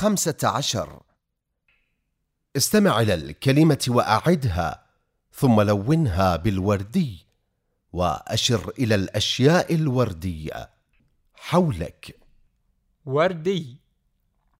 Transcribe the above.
خمسة عشر. استمع إلى الكلمة وأعدها ثم لونها بالوردي وأشر إلى الأشياء الوردية. حولك. وردي.